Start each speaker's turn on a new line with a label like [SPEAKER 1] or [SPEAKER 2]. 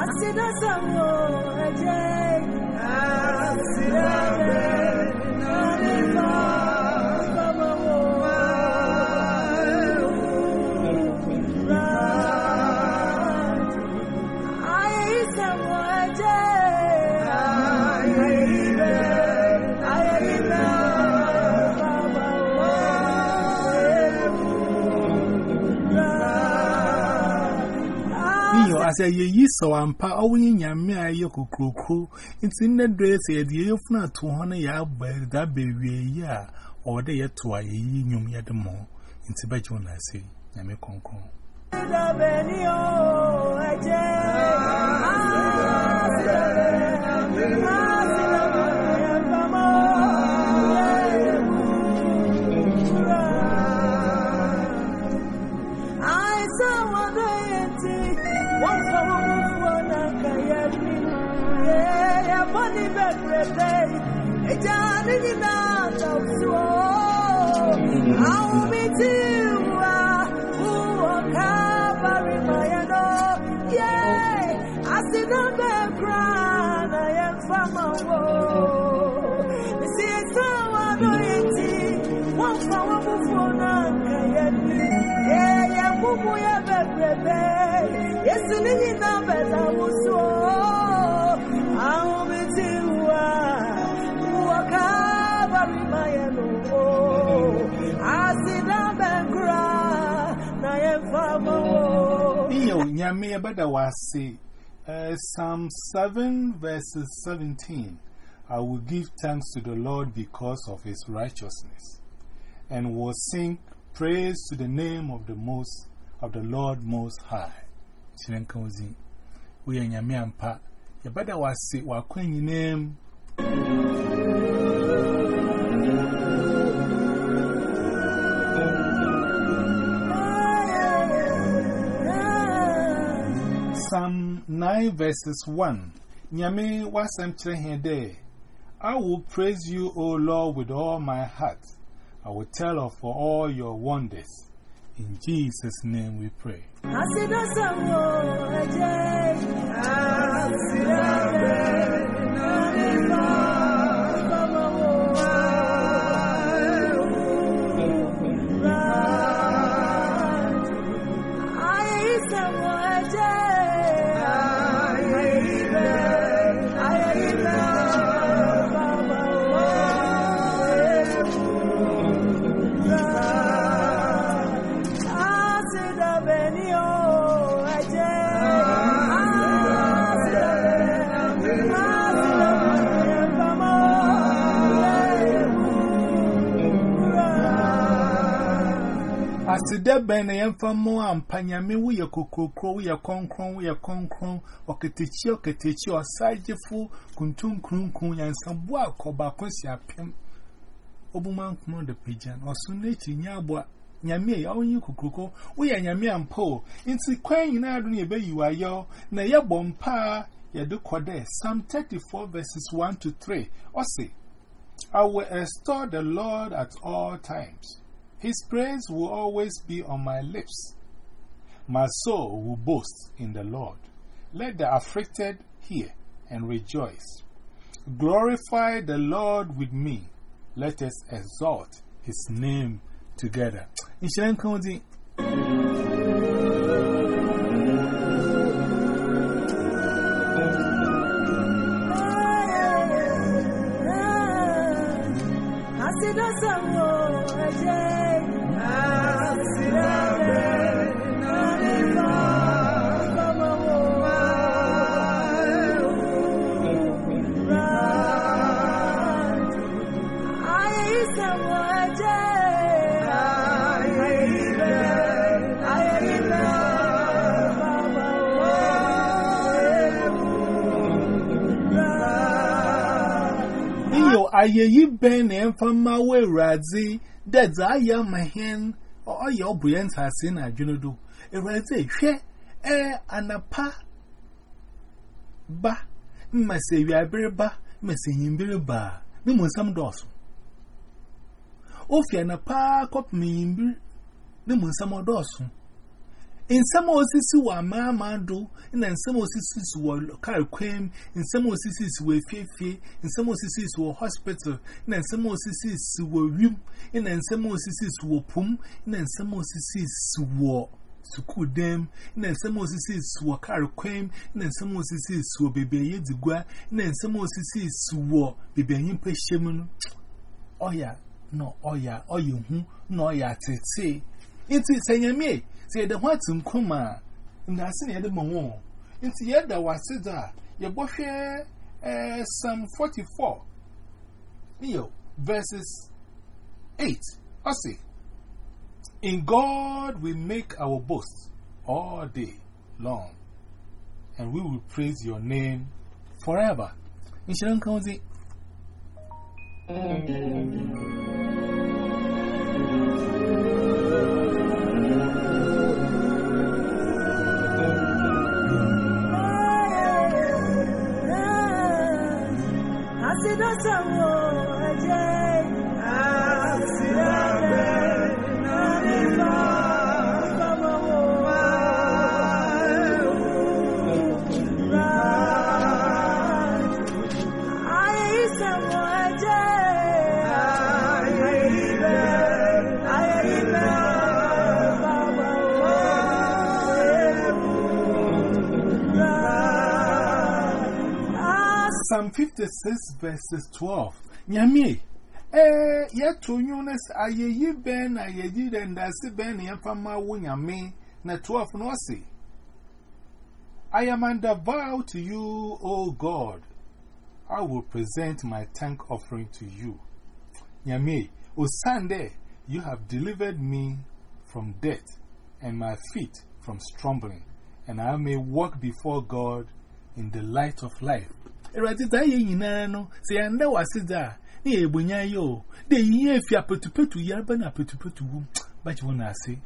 [SPEAKER 1] Àṣìdásàwò. As a ye so ampa, owning yamia yokukruku, it's in the dress, a dear fna to honor ya by that baby ya, or the yet to a yum yet more. In Tibetan, I say, Como Say eh, Psalm 7, verses 17. I will give thanks to the Lord because of his righteousness, and will sing praise to the name of the most of the Lord Most High. Chilenkozi, we are Yamiampa. You better was say, What queen your name? Psalm 9 verses 1. Nyame wasam day. I will praise you, O Lord, with all my heart. I will tell of all your wonders. In Jesus' name we pray. Asida ben a famo and panyame we a cuckoo, we a concron, we a concron, or ketichi or ketichi or sajifu, kuntum kun kun, and some work or baconsia pim. Obuman come the pigeon, or sundachi nyabwa. Nyame, all you cuckoo, we are Yame and Po. In the quain, I you are yo, na ya bompa, ya do quade, Psalm 34 verses 1 to 3. Or I will restore the Lord at all times. His praise will always be on my lips. My soul will boast in the Lord. Let the afflicted hear and rejoice. Glorify the Lord with me. Let us exalt his name together. In County. Aye, ayeyi ben emfa mma wewradze dadze aya mahen ọya ọ bụ ya ntase na adwenedo ewradze ehwe ee anapa. Ba.
[SPEAKER 2] Mmasa ewiabere ba. Mmasa eyimbere ba. Ne mu nsam dọọso ofi anapa kọpụ na eyimbere ne mu nsam dọọso In some osisi wa mama do, in some osisi were car quaim, in some osisi were fefe, in some osisi were hospital, in some osisi were room, in some osisi were pum, in some osisi were suku dem, in some osisi were car quaim, in some osisi were baby yedigua, in some osisi were baby impashaman. Oh, yeah, no, oh, oh, you, no, yeah, say, it's saying me. Say the what's in Kuma, and I see the Momo. It's yet that was it there. Your bush, uh, Psalm 44, Neo, verses 8. I say, In God we make our boast all day long, and we will praise your name forever. In County. Psalm 56 verses 12. Nyami, eh, yet to Eunice, I ye ben, I ye did, and I see ben, Yafama, Wunyame, na 12 no see. I am under vow to you, O God. I will present my thank offering to you. Nyami, O Sunday, you have delivered me from death and my feet from stumbling, and I may walk before God in the light of life. Right, I ain't no, say, and there was it there. Nay, Bunya, yo, they hear if you are put to put to Yarban, I put
[SPEAKER 1] to put to womb, but you want to say.